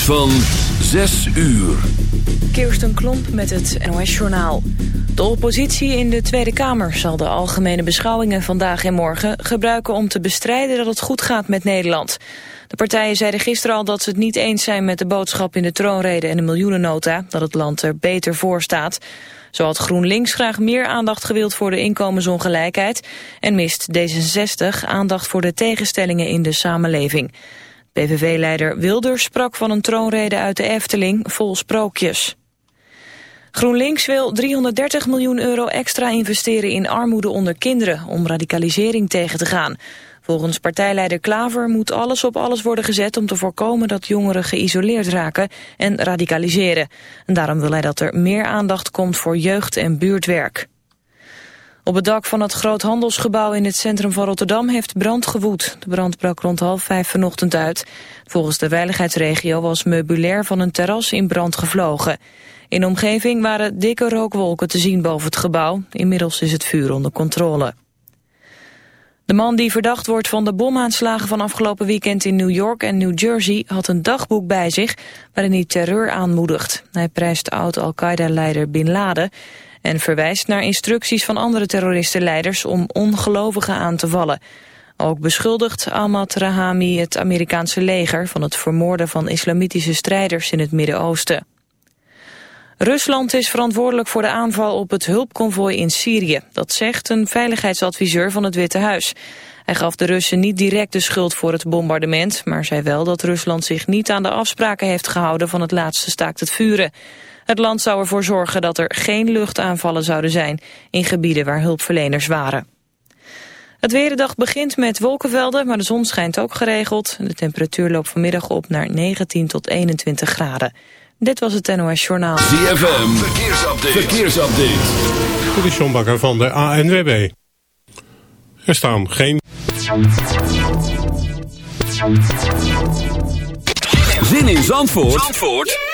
van 6 uur. Kirsten Klomp met het NOS-journaal. De oppositie in de Tweede Kamer zal de algemene beschouwingen vandaag en morgen gebruiken om te bestrijden dat het goed gaat met Nederland. De partijen zeiden gisteren al dat ze het niet eens zijn met de boodschap in de troonrede en de miljoenennota, dat het land er beter voor staat. Zo had GroenLinks graag meer aandacht gewild voor de inkomensongelijkheid en mist D66 aandacht voor de tegenstellingen in de samenleving. PVV-leider Wilders sprak van een troonrede uit de Efteling vol sprookjes. GroenLinks wil 330 miljoen euro extra investeren in armoede onder kinderen om radicalisering tegen te gaan. Volgens partijleider Klaver moet alles op alles worden gezet om te voorkomen dat jongeren geïsoleerd raken en radicaliseren. En daarom wil hij dat er meer aandacht komt voor jeugd- en buurtwerk. Op het dak van het groothandelsgebouw in het centrum van Rotterdam heeft brand gewoed. De brand brak rond half vijf vanochtend uit. Volgens de veiligheidsregio was meubilair van een terras in brand gevlogen. In de omgeving waren dikke rookwolken te zien boven het gebouw. Inmiddels is het vuur onder controle. De man die verdacht wordt van de bomaanslagen van afgelopen weekend in New York en New Jersey had een dagboek bij zich waarin hij terreur aanmoedigt. Hij prijst oud-Al-Qaeda-leider Bin Laden en verwijst naar instructies van andere terroristenleiders om ongelovigen aan te vallen. Ook beschuldigt Ahmad Rahami het Amerikaanse leger van het vermoorden van islamitische strijders in het Midden-Oosten. Rusland is verantwoordelijk voor de aanval op het hulpconvooi in Syrië. Dat zegt een veiligheidsadviseur van het Witte Huis. Hij gaf de Russen niet direct de schuld voor het bombardement... maar zei wel dat Rusland zich niet aan de afspraken heeft gehouden... van het laatste staakt het vuren. Het land zou ervoor zorgen dat er geen luchtaanvallen zouden zijn... in gebieden waar hulpverleners waren. Het weerendag begint met wolkenvelden, maar de zon schijnt ook geregeld. De temperatuur loopt vanmiddag op naar 19 tot 21 graden. Dit was het NOS Journaal. ZFM, verkeersupdate. verkeersupdate. Dit is John Bakker van de ANWB. Er staan geen... Zin in Zandvoort, Zandvoort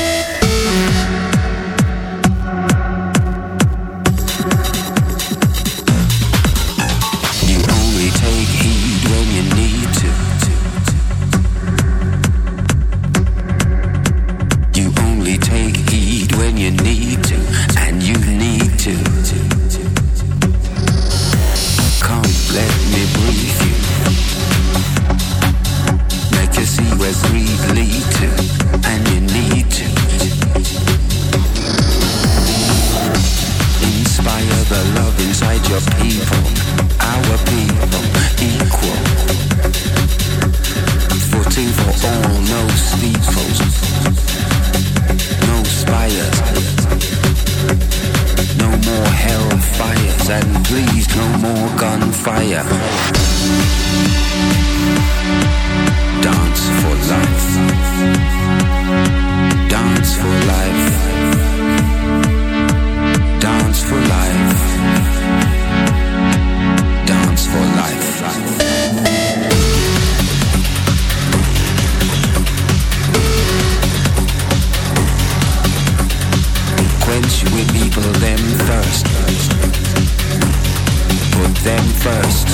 first.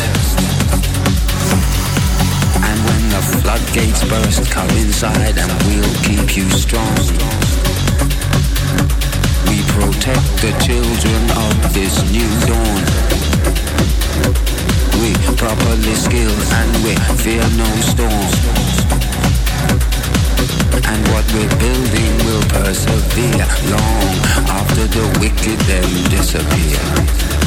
And when the floodgates burst, come inside and we'll keep you strong. We protect the children of this new dawn. We properly skilled and we fear no storm. And what we're building will persevere long after the wicked then disappear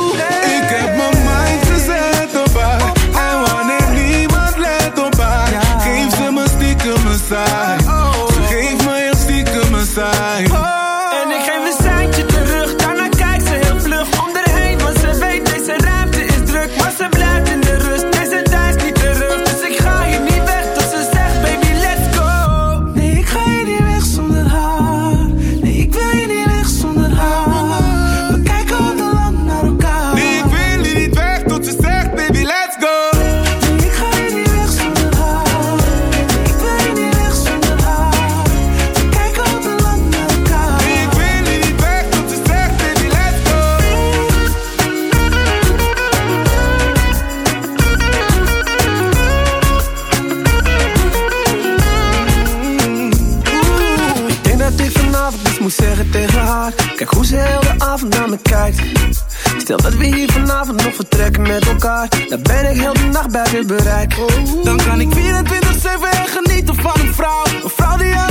we hier vanavond nog vertrekken met elkaar. Dan ben ik heel de nacht bij je bereik. Dan kan ik 24-7 genieten van een vrouw. Een vrouw die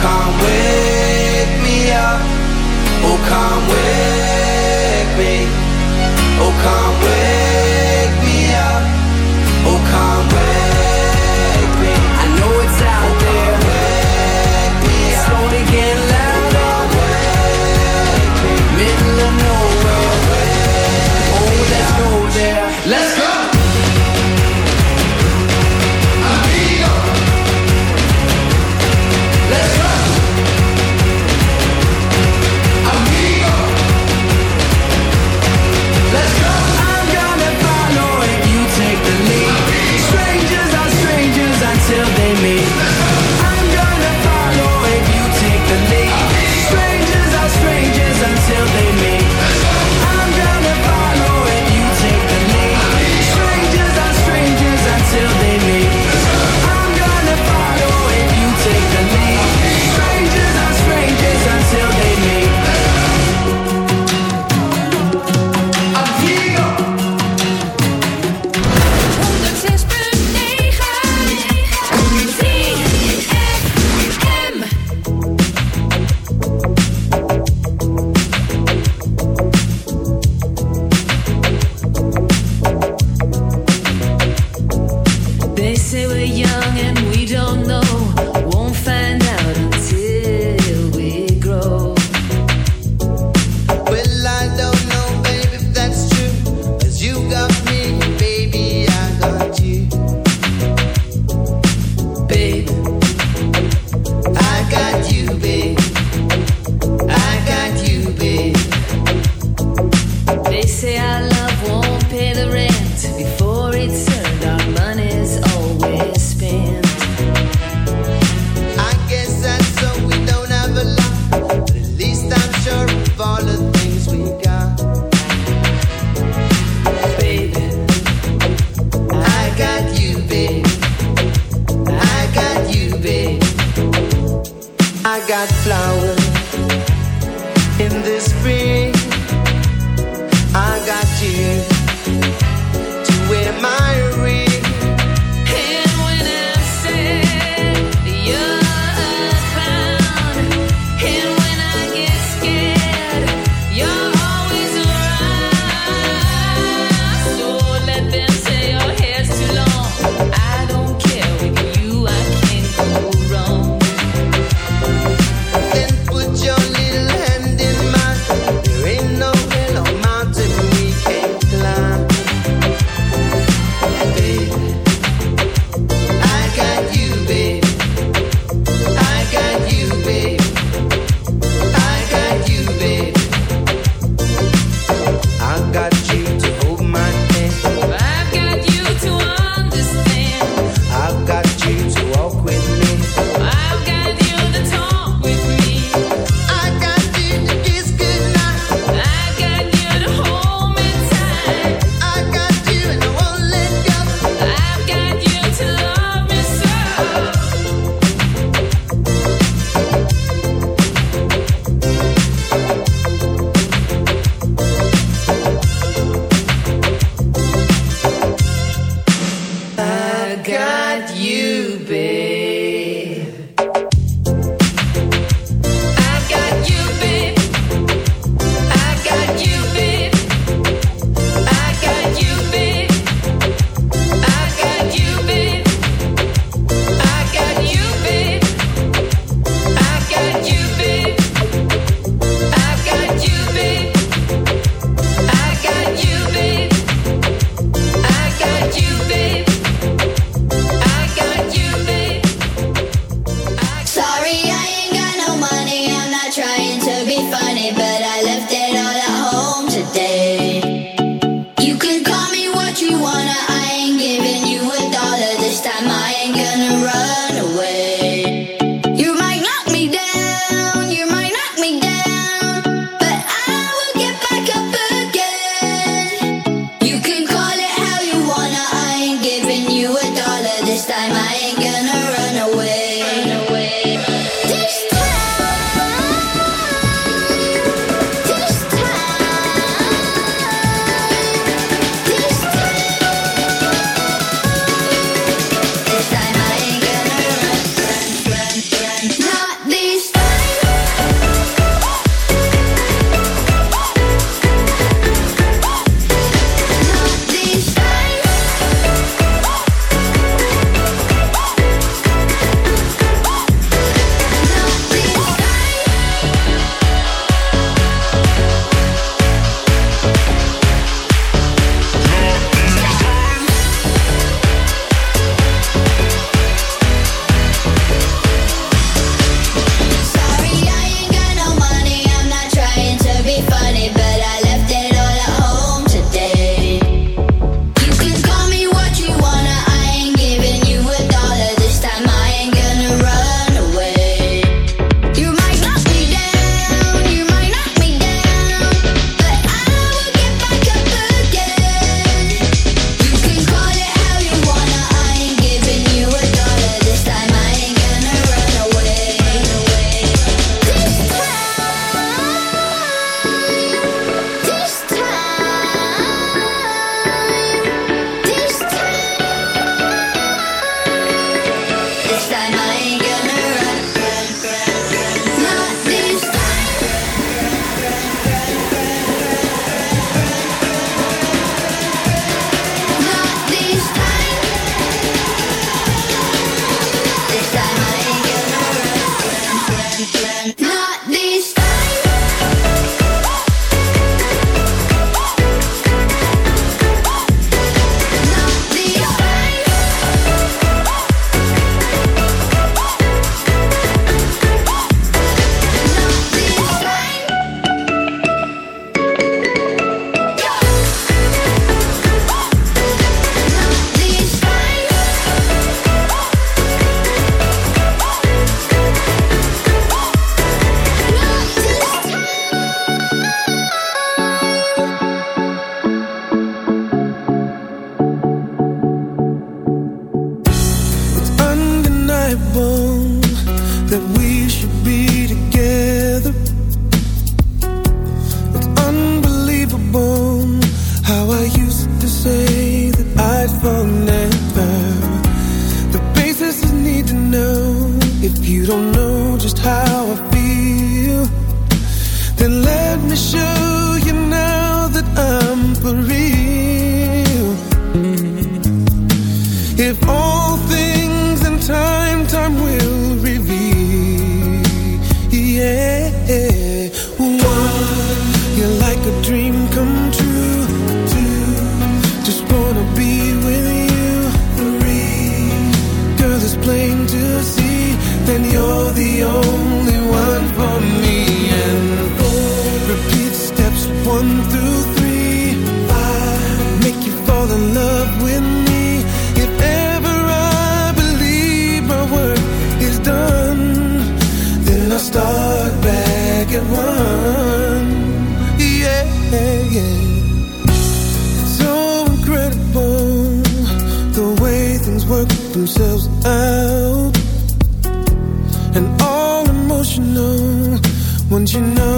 come with me. Oh,